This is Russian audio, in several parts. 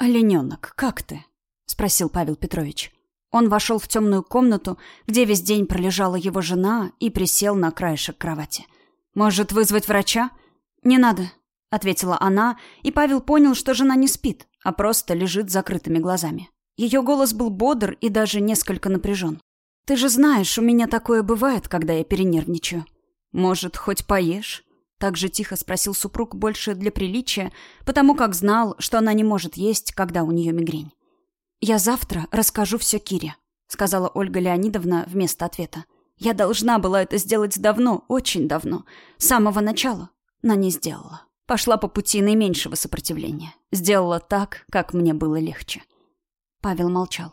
«Олененок, как ты?» — спросил Павел Петрович. Он вошел в темную комнату, где весь день пролежала его жена, и присел на краешек кровати. «Может, вызвать врача?» «Не надо», — ответила она, и Павел понял, что жена не спит, а просто лежит с закрытыми глазами. Ее голос был бодр и даже несколько напряжен. «Ты же знаешь, у меня такое бывает, когда я перенервничаю. Может, хоть поешь?» Так же тихо спросил супруг больше для приличия, потому как знал, что она не может есть, когда у нее мигрень. «Я завтра расскажу все Кире», — сказала Ольга Леонидовна вместо ответа. «Я должна была это сделать давно, очень давно, с самого начала, но не сделала. Пошла по пути наименьшего сопротивления. Сделала так, как мне было легче». Павел молчал.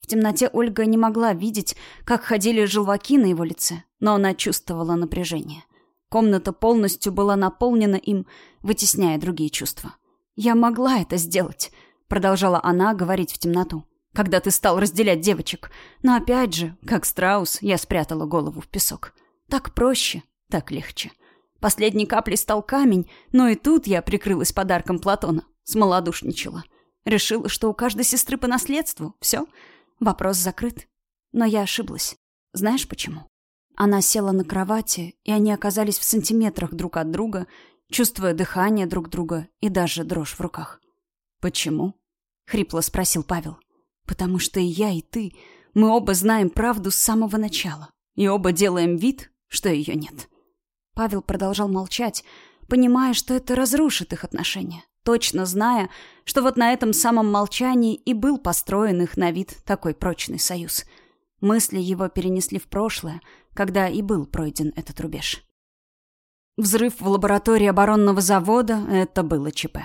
В темноте Ольга не могла видеть, как ходили желваки на его лице, но она чувствовала напряжение — Комната полностью была наполнена им, вытесняя другие чувства. «Я могла это сделать», — продолжала она говорить в темноту, «когда ты стал разделять девочек. Но опять же, как страус, я спрятала голову в песок. Так проще, так легче. Последней каплей стал камень, но и тут я прикрылась подарком Платона, смолодушничала. Решила, что у каждой сестры по наследству. Все, вопрос закрыт. Но я ошиблась. Знаешь почему? Она села на кровати, и они оказались в сантиметрах друг от друга, чувствуя дыхание друг друга и даже дрожь в руках. «Почему?» — хрипло спросил Павел. «Потому что и я, и ты, мы оба знаем правду с самого начала, и оба делаем вид, что ее нет». Павел продолжал молчать, понимая, что это разрушит их отношения, точно зная, что вот на этом самом молчании и был построен их на вид такой прочный союз. Мысли его перенесли в прошлое, когда и был пройден этот рубеж. Взрыв в лаборатории оборонного завода — это было ЧП.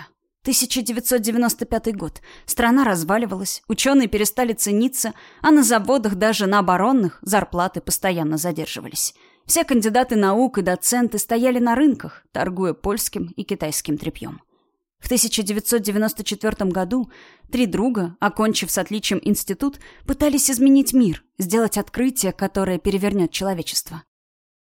1995 год. Страна разваливалась, ученые перестали цениться, а на заводах, даже на оборонных, зарплаты постоянно задерживались. Все кандидаты наук и доценты стояли на рынках, торгуя польским и китайским тряпьем. В 1994 году три друга, окончив с отличием институт, пытались изменить мир, сделать открытие, которое перевернет человечество.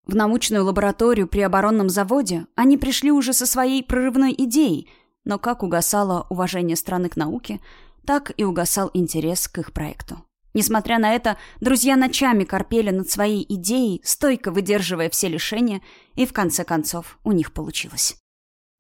В научную лабораторию при оборонном заводе они пришли уже со своей прорывной идеей, но как угасало уважение страны к науке, так и угасал интерес к их проекту. Несмотря на это, друзья ночами корпели над своей идеей, стойко выдерживая все лишения, и в конце концов у них получилось.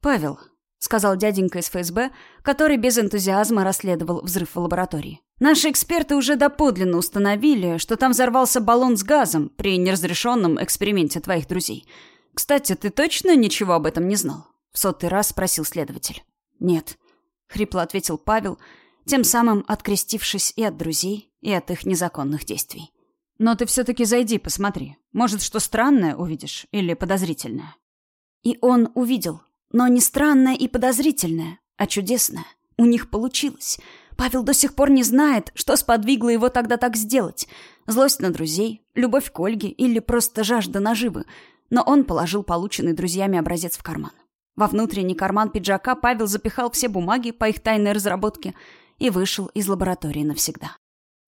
«Павел, сказал дяденька из ФСБ, который без энтузиазма расследовал взрыв в лаборатории. Наши эксперты уже доподлинно установили, что там взорвался баллон с газом при неразрешенном эксперименте твоих друзей. Кстати, ты точно ничего об этом не знал? В сотый раз спросил следователь. Нет, хрипло ответил Павел, тем самым открестившись и от друзей, и от их незаконных действий. Но ты все-таки зайди, посмотри. Может, что странное увидишь или подозрительное. И он увидел, но не странное и подозрительное, а чудесное. У них получилось. Павел до сих пор не знает, что сподвигло его тогда так сделать. Злость на друзей, любовь к Ольге или просто жажда наживы. Но он положил полученный друзьями образец в карман. Во внутренний карман пиджака Павел запихал все бумаги по их тайной разработке и вышел из лаборатории навсегда.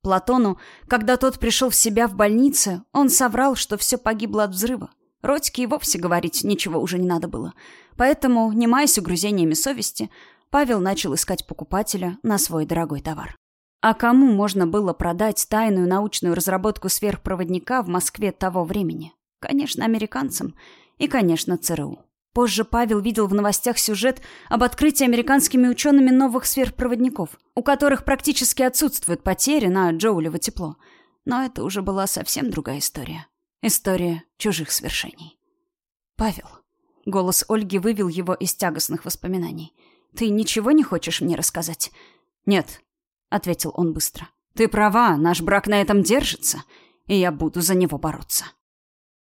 Платону, когда тот пришел в себя в больнице, он соврал, что все погибло от взрыва. Родьке и вовсе говорить ничего уже не надо было. Поэтому, не маясь угрызениями совести, Павел начал искать покупателя на свой дорогой товар. А кому можно было продать тайную научную разработку сверхпроводника в Москве того времени? Конечно, американцам. И, конечно, ЦРУ. Позже Павел видел в новостях сюжет об открытии американскими учеными новых сверхпроводников, у которых практически отсутствуют потери на джоулево тепло. Но это уже была совсем другая история. История чужих свершений. «Павел». Голос Ольги вывел его из тягостных воспоминаний. «Ты ничего не хочешь мне рассказать?» «Нет», — ответил он быстро. «Ты права, наш брак на этом держится, и я буду за него бороться».